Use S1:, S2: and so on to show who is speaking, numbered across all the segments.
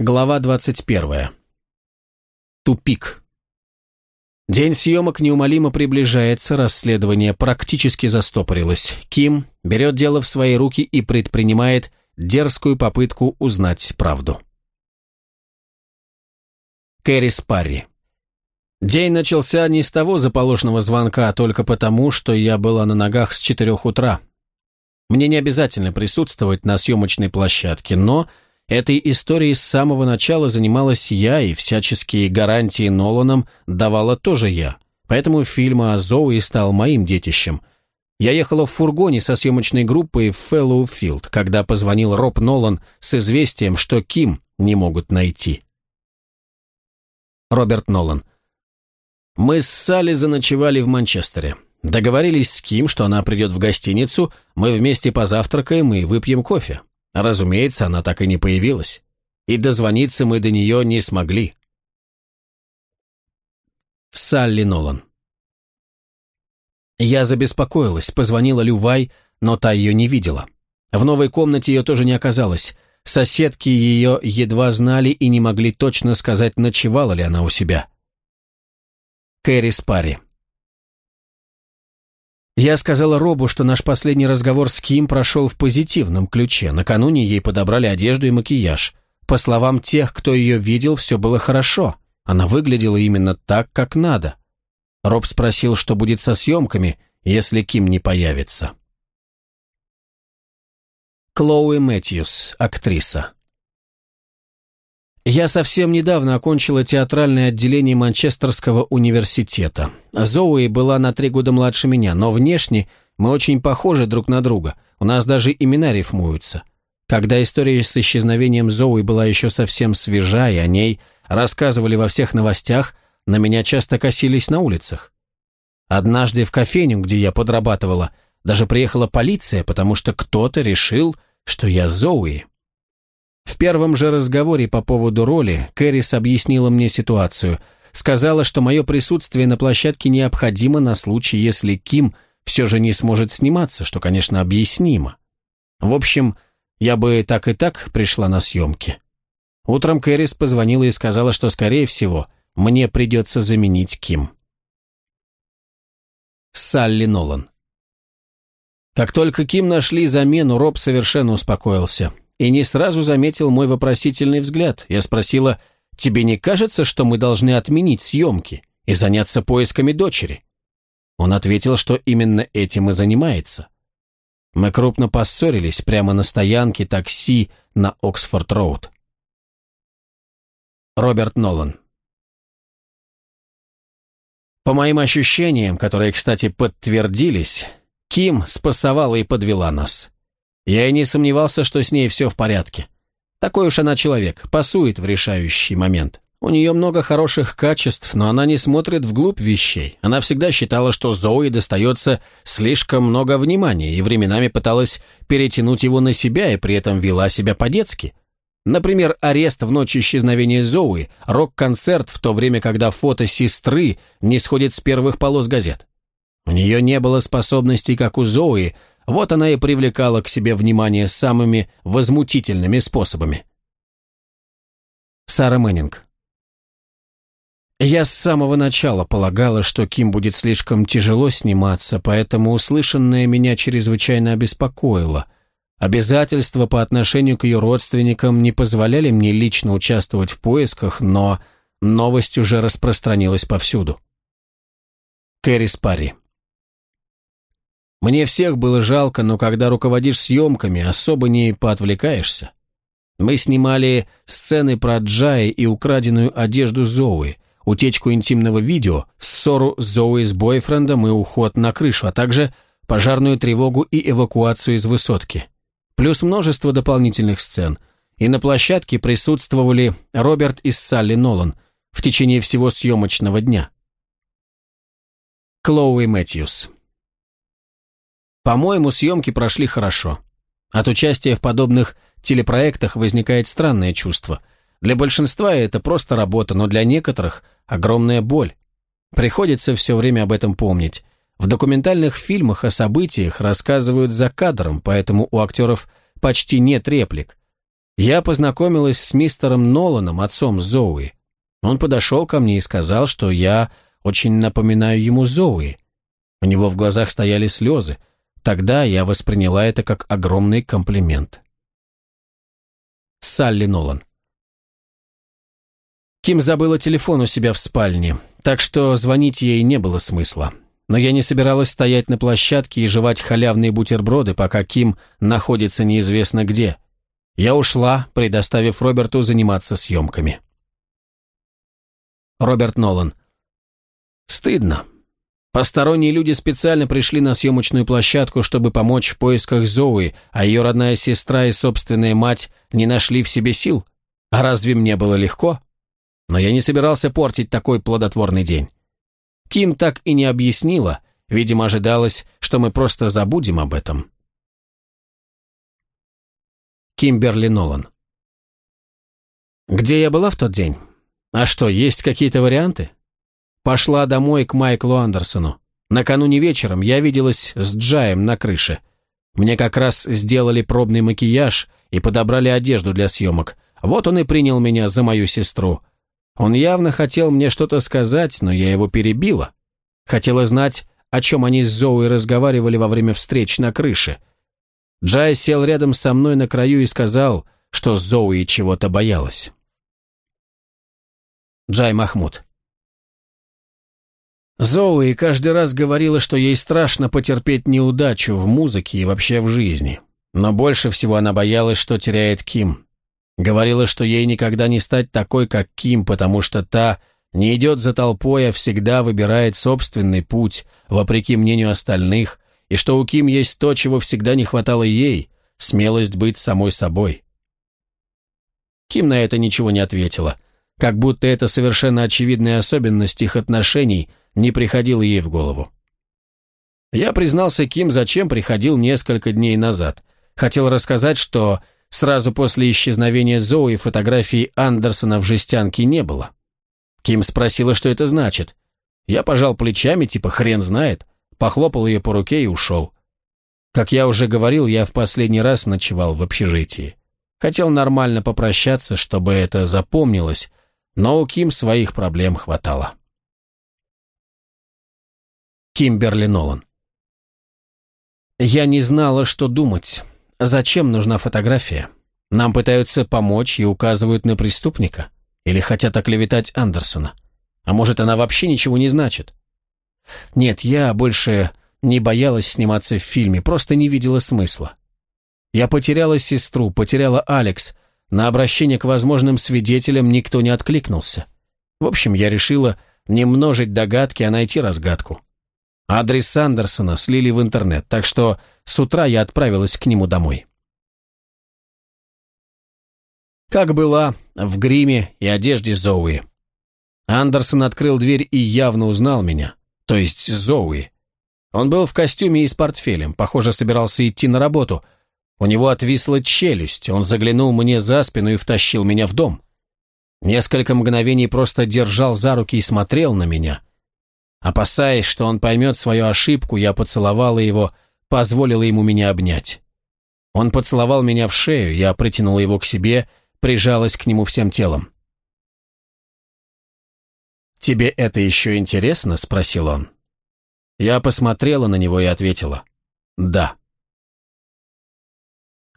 S1: Глава 21. Тупик. День съемок неумолимо приближается, расследование практически застопорилось. Ким берет дело в свои руки и предпринимает дерзкую попытку узнать правду. Кэрри Спарри. День начался не с того заполошного звонка, а только потому, что я была на ногах с четырех утра. Мне не обязательно присутствовать на съемочной площадке, но... Этой историей с самого начала занималась я, и всяческие гарантии Ноланом давала тоже я. Поэтому фильм о Зоуи стал моим детищем. Я ехала в фургоне со съемочной группой в Фэллоуфилд, когда позвонил Роб Нолан с известием, что Ким не могут найти. Роберт Нолан. Мы с Салли заночевали в Манчестере. Договорились с Ким, что она придет в гостиницу, мы вместе позавтракаем и выпьем кофе. Разумеется, она так и не появилась. И дозвониться мы до нее не смогли. Салли Нолан. Я забеспокоилась, позвонила Лювай, но та ее не видела. В новой комнате ее тоже не оказалось. Соседки ее едва знали и не могли точно сказать, ночевала ли она у себя. Кэрри Спарри. Я сказала Робу, что наш последний разговор с Ким прошел в позитивном ключе. Накануне ей подобрали одежду и макияж. По словам тех, кто ее видел, все было хорошо. Она выглядела именно так, как надо. Роб спросил, что будет со съемками, если Ким не появится. Клоуи Мэтьюс, актриса. Я совсем недавно окончила театральное отделение Манчестерского университета. Зоуи была на три года младше меня, но внешне мы очень похожи друг на друга. У нас даже имена рифмуются. Когда история с исчезновением Зоуи была еще совсем свежа, и о ней рассказывали во всех новостях, на меня часто косились на улицах. Однажды в кофейню, где я подрабатывала, даже приехала полиция, потому что кто-то решил, что я Зоуи. В первом же разговоре по поводу роли Кэрис объяснила мне ситуацию. Сказала, что мое присутствие на площадке необходимо на случай, если Ким все же не сможет сниматься, что, конечно, объяснимо. В общем, я бы так и так пришла на съемки. Утром Кэрис позвонила и сказала, что, скорее всего, мне придется заменить Ким. Салли Нолан. Как только Ким нашли замену, Роб совершенно успокоился – и не сразу заметил мой вопросительный взгляд. Я спросила, «Тебе не кажется, что мы должны отменить съемки и заняться поисками дочери?» Он ответил, что именно этим и занимается. Мы крупно поссорились прямо на стоянке такси на Оксфорд-Роуд. Роберт Нолан По моим ощущениям, которые, кстати, подтвердились, Ким спасовала и подвела нас. Я и не сомневался, что с ней все в порядке. Такой уж она человек, пасует в решающий момент. У нее много хороших качеств, но она не смотрит вглубь вещей. Она всегда считала, что Зои достается слишком много внимания и временами пыталась перетянуть его на себя и при этом вела себя по-детски. Например, арест в ночь исчезновения Зои, рок-концерт в то время, когда фото сестры не сходит с первых полос газет. У нее не было способностей, как у Зои, вот она и привлекала к себе внимание самыми возмутительными способами. Сара Мэнинг. Я с самого начала полагала, что Ким будет слишком тяжело сниматься, поэтому услышанное меня чрезвычайно обеспокоило. Обязательства по отношению к ее родственникам не позволяли мне лично участвовать в поисках, но новость уже распространилась повсюду. Кэрри Спарри. Мне всех было жалко, но когда руководишь съемками, особо не поотвлекаешься. Мы снимали сцены про Джая и украденную одежду Зоуи, утечку интимного видео, ссору Зоуи с бойфрендом и уход на крышу, а также пожарную тревогу и эвакуацию из высотки. Плюс множество дополнительных сцен. И на площадке присутствовали Роберт и Салли Нолан в течение всего съемочного дня. Клоуи Мэтьюс по-моему, съемки прошли хорошо. От участия в подобных телепроектах возникает странное чувство. Для большинства это просто работа, но для некоторых – огромная боль. Приходится все время об этом помнить. В документальных фильмах о событиях рассказывают за кадром, поэтому у актеров почти нет реплик. Я познакомилась с мистером Ноланом, отцом Зоуи. Он подошел ко мне и сказал, что я очень напоминаю ему Зоуи. У него в глазах стояли слезы, Тогда я восприняла это как огромный комплимент. Салли Нолан. Ким забыла телефон у себя в спальне, так что звонить ей не было смысла. Но я не собиралась стоять на площадке и жевать халявные бутерброды, пока Ким находится неизвестно где. Я ушла, предоставив Роберту заниматься съемками. Роберт Нолан. Стыдно, Посторонние люди специально пришли на съемочную площадку, чтобы помочь в поисках Зоуи, а ее родная сестра и собственная мать не нашли в себе сил. А разве мне было легко? Но я не собирался портить такой плодотворный день. Ким так и не объяснила, видимо, ожидалось, что мы просто забудем об этом. Кимберли Нолан Где я была в тот день? А что, есть какие-то варианты? пошла домой к Майклу Андерсону. Накануне вечером я виделась с Джаем на крыше. Мне как раз сделали пробный макияж и подобрали одежду для съемок. Вот он и принял меня за мою сестру. Он явно хотел мне что-то сказать, но я его перебила. Хотела знать, о чем они с Зоей разговаривали во время встреч на крыше. Джай сел рядом со мной на краю и сказал, что Зоуи чего-то боялась. Джай Махмуд. Зоуи каждый раз говорила, что ей страшно потерпеть неудачу в музыке и вообще в жизни. Но больше всего она боялась, что теряет Ким. Говорила, что ей никогда не стать такой, как Ким, потому что та не идет за толпой, а всегда выбирает собственный путь, вопреки мнению остальных, и что у Ким есть то, чего всегда не хватало ей – смелость быть самой собой. Ким на это ничего не ответила – как будто это совершенно очевидная особенность их отношений, не приходило ей в голову. Я признался Ким, зачем приходил несколько дней назад. Хотел рассказать, что сразу после исчезновения Зои фотографии Андерсона в жестянке не было. Ким спросила, что это значит. Я пожал плечами, типа хрен знает, похлопал ее по руке и ушел. Как я уже говорил, я в последний раз ночевал в общежитии. Хотел нормально попрощаться, чтобы это запомнилось, но у Ким своих проблем хватало. Кимберли Нолан. Я не знала, что думать. Зачем нужна фотография? Нам пытаются помочь и указывают на преступника? Или хотят оклеветать Андерсона? А может, она вообще ничего не значит? Нет, я больше не боялась сниматься в фильме, просто не видела смысла. Я потеряла сестру, потеряла Алекс. На обращение к возможным свидетелям никто не откликнулся. В общем, я решила не множить догадки, а найти разгадку. Адрес Сандерсона слили в интернет, так что с утра я отправилась к нему домой. Как была, в гриме и одежде Зоуи. Андерсон открыл дверь и явно узнал меня, то есть Зоуи. Он был в костюме и с портфелем, похоже, собирался идти на работу. У него отвисла челюсть, он заглянул мне за спину и втащил меня в дом. Несколько мгновений просто держал за руки и смотрел на меня — Опасаясь, что он поймет свою ошибку, я поцеловала его, позволила ему меня обнять. Он поцеловал меня в шею, я притянула его к себе, прижалась к нему всем телом. «Тебе это еще интересно?» – спросил он. Я посмотрела на него и ответила. «Да».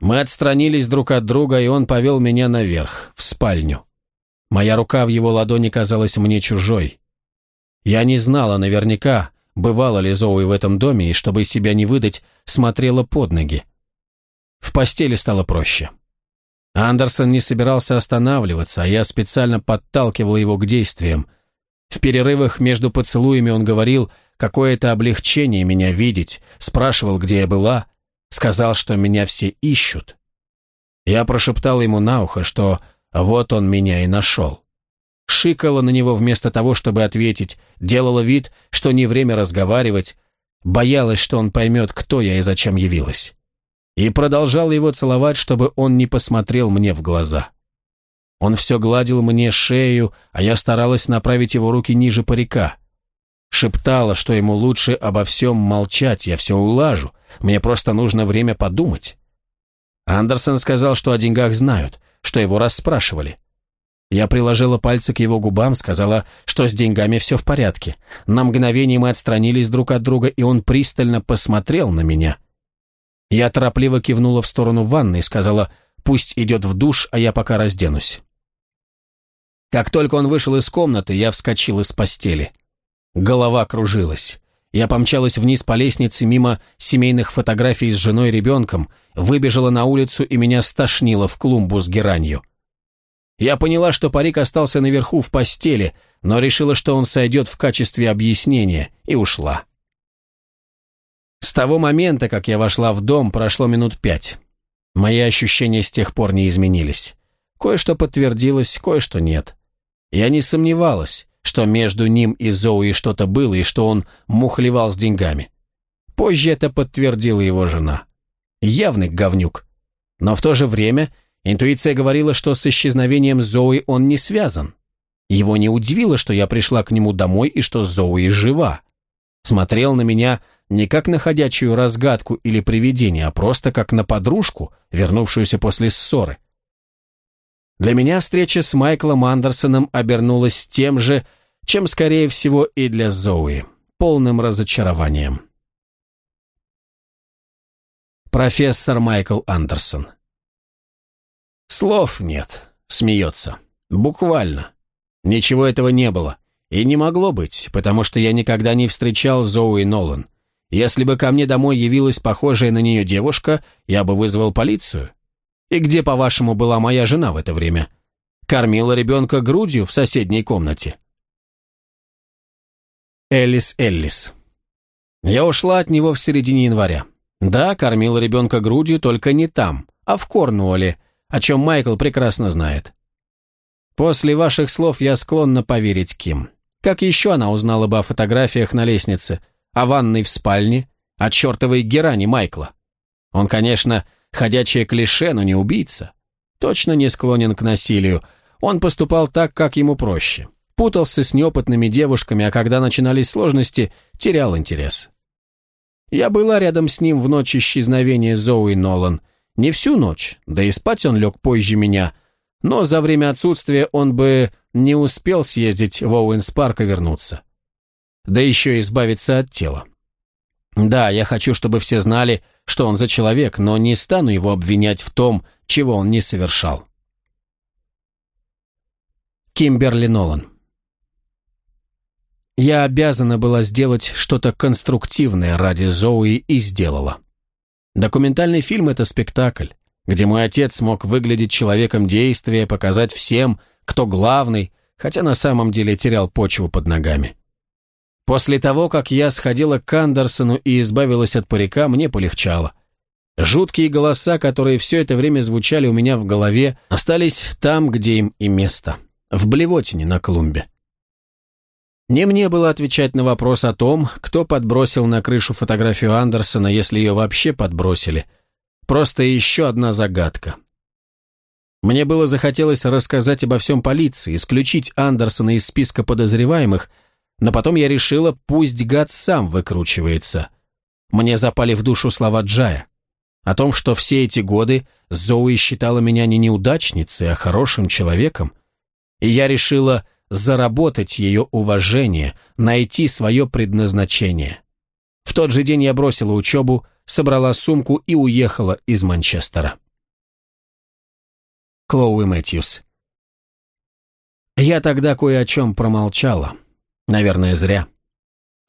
S1: Мы отстранились друг от друга, и он повел меня наверх, в спальню. Моя рука в его ладони казалась мне чужой. Я не знала наверняка, бывала ли Зоуи в этом доме, и, чтобы себя не выдать, смотрела под ноги. В постели стало проще. Андерсон не собирался останавливаться, а я специально подталкивала его к действиям. В перерывах между поцелуями он говорил, какое это облегчение меня видеть, спрашивал, где я была, сказал, что меня все ищут. Я прошептал ему на ухо, что вот он меня и нашел шикала на него вместо того, чтобы ответить, делала вид, что не время разговаривать, боялась, что он поймет, кто я и зачем явилась. И продолжала его целовать, чтобы он не посмотрел мне в глаза. Он все гладил мне шею, а я старалась направить его руки ниже парика. Шептала, что ему лучше обо всем молчать, я все улажу, мне просто нужно время подумать. Андерсон сказал, что о деньгах знают, что его расспрашивали. Я приложила пальцы к его губам, сказала, что с деньгами все в порядке. На мгновение мы отстранились друг от друга, и он пристально посмотрел на меня. Я торопливо кивнула в сторону ванны и сказала, пусть идет в душ, а я пока разденусь. Как только он вышел из комнаты, я вскочил из постели. Голова кружилась. Я помчалась вниз по лестнице мимо семейных фотографий с женой и ребенком, выбежала на улицу и меня стошнило в клумбу с геранью. Я поняла, что парик остался наверху в постели, но решила, что он сойдет в качестве объяснения, и ушла. С того момента, как я вошла в дом, прошло минут пять. Мои ощущения с тех пор не изменились. Кое-что подтвердилось, кое-что нет. Я не сомневалась, что между ним и Зоуи что-то было, и что он мухлевал с деньгами. Позже это подтвердила его жена. Явный говнюк. Но в то же время Интуиция говорила, что с исчезновением Зои он не связан. Его не удивило, что я пришла к нему домой и что Зои жива. Смотрел на меня не как на ходячую разгадку или привидение, а просто как на подружку, вернувшуюся после ссоры. Для меня встреча с Майклом Андерсоном обернулась тем же, чем, скорее всего, и для Зои, полным разочарованием. Профессор Майкл Андерсон Слов нет, смеется. Буквально. Ничего этого не было. И не могло быть, потому что я никогда не встречал Зоуи Нолан. Если бы ко мне домой явилась похожая на нее девушка, я бы вызвал полицию. И где, по-вашему, была моя жена в это время? Кормила ребенка грудью в соседней комнате. Эллис Эллис. Я ушла от него в середине января. Да, кормила ребенка грудью, только не там, а в Корнуолле, о чем Майкл прекрасно знает. После ваших слов я склонна поверить Ким. Как еще она узнала бы о фотографиях на лестнице, о ванной в спальне, о чертовой геране Майкла? Он, конечно, ходячее клише, но не убийца. Точно не склонен к насилию. Он поступал так, как ему проще. Путался с неопытными девушками, а когда начинались сложности, терял интерес. Я была рядом с ним в ночь исчезновения Зоуи Нолан. Не всю ночь, да и спать он лег позже меня, но за время отсутствия он бы не успел съездить в Оуэнс-парк и вернуться. Да еще избавиться от тела. Да, я хочу, чтобы все знали, что он за человек, но не стану его обвинять в том, чего он не совершал. Кимберли Нолан Я обязана была сделать что-то конструктивное ради Зоуи и сделала. Документальный фильм – это спектакль, где мой отец смог выглядеть человеком действия, показать всем, кто главный, хотя на самом деле терял почву под ногами. После того, как я сходила к Андерсону и избавилась от парика, мне полегчало. Жуткие голоса, которые все это время звучали у меня в голове, остались там, где им и место. В блевотине на клумбе. Не мне было отвечать на вопрос о том, кто подбросил на крышу фотографию Андерсона, если ее вообще подбросили. Просто еще одна загадка. Мне было захотелось рассказать обо всем полиции, исключить Андерсона из списка подозреваемых, но потом я решила, пусть гад сам выкручивается. Мне запали в душу слова Джая. О том, что все эти годы Зоуи считала меня не неудачницей, а хорошим человеком. И я решила заработать ее уважение, найти свое предназначение. В тот же день я бросила учебу, собрала сумку и уехала из Манчестера. Клоуи Мэтьюс Я тогда кое о чем промолчала. Наверное, зря.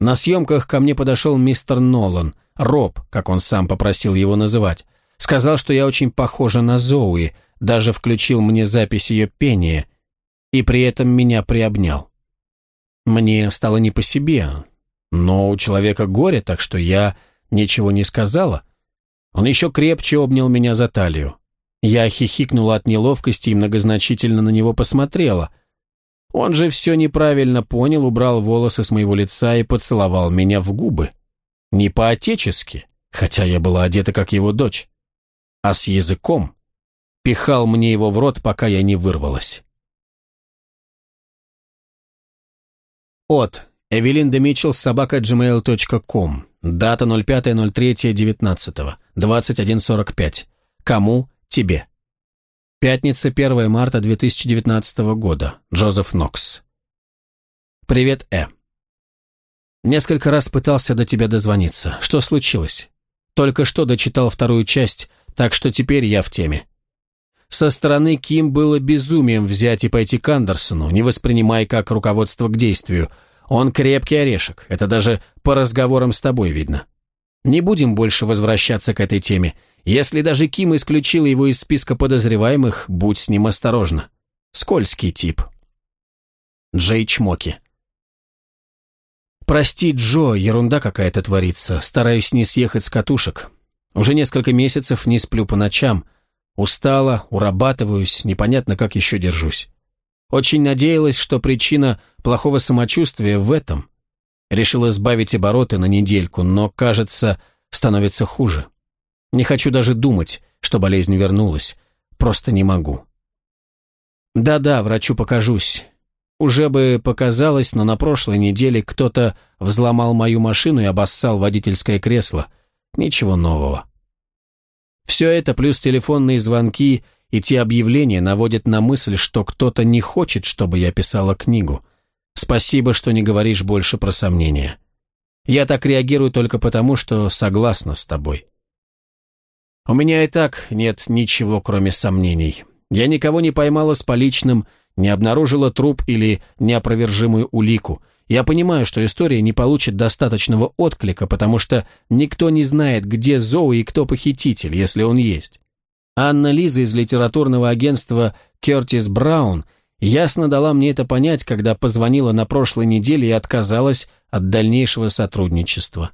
S1: На съемках ко мне подошел мистер Нолан, Роб, как он сам попросил его называть. Сказал, что я очень похожа на Зоуи, даже включил мне запись ее пения, и при этом меня приобнял. Мне стало не по себе, но у человека горе, так что я ничего не сказала. Он еще крепче обнял меня за талию. Я хихикнула от неловкости и многозначительно на него посмотрела. Он же все неправильно понял, убрал волосы с моего лица и поцеловал меня в губы. Не по-отечески, хотя я была одета как его дочь, а с языком. Пихал мне его в рот, пока я не вырвалась. От. Эвелинда Митчелл, собака, gmail.com. Эм Дата 05.03.19. 21.45. Кому? Тебе. Пятница, 1 марта 2019 года. Джозеф Нокс. Привет, Э. Несколько раз пытался до тебя дозвониться. Что случилось? Только что дочитал вторую часть, так что теперь я в теме. Со стороны Ким было безумием взять и пойти к Андерсону, не воспринимая как руководство к действию. Он крепкий орешек, это даже по разговорам с тобой видно. Не будем больше возвращаться к этой теме. Если даже Ким исключил его из списка подозреваемых, будь с ним осторожна. Скользкий тип. Джей Чмоки. «Прости, Джо, ерунда какая-то творится. Стараюсь не съехать с катушек. Уже несколько месяцев не сплю по ночам. Устала, урабатываюсь, непонятно, как еще держусь. Очень надеялась, что причина плохого самочувствия в этом. Решила сбавить обороты на недельку, но, кажется, становится хуже. Не хочу даже думать, что болезнь вернулась. Просто не могу. Да-да, врачу покажусь. Уже бы показалось, но на прошлой неделе кто-то взломал мою машину и обоссал водительское кресло. Ничего нового. Все это плюс телефонные звонки и те объявления наводят на мысль, что кто-то не хочет, чтобы я писала книгу. Спасибо, что не говоришь больше про сомнения. Я так реагирую только потому, что согласна с тобой. У меня и так нет ничего, кроме сомнений. Я никого не поймала с поличным, не обнаружила труп или неопровержимую улику – я понимаю, что история не получит достаточного отклика, потому что никто не знает, где Зоу и кто похититель, если он есть. Анна Лиза из литературного агентства «Кертис Браун» ясно дала мне это понять, когда позвонила на прошлой неделе и отказалась от дальнейшего сотрудничества.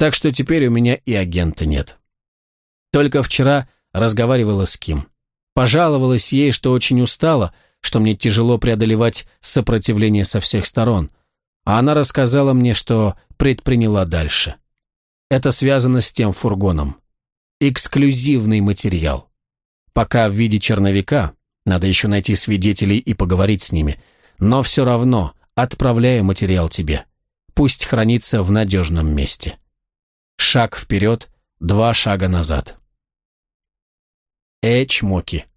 S1: Так что теперь у меня и агента нет. Только вчера разговаривала с Ким. Пожаловалась ей, что очень устала, что мне тяжело преодолевать сопротивление со всех сторон – а она рассказала мне, что предприняла дальше. Это связано с тем фургоном. Эксклюзивный материал. Пока в виде черновика, надо еще найти свидетелей и поговорить с ними, но все равно отправляю материал тебе. Пусть хранится в надежном месте. Шаг вперед, два шага назад. Эчмоки. чмоки.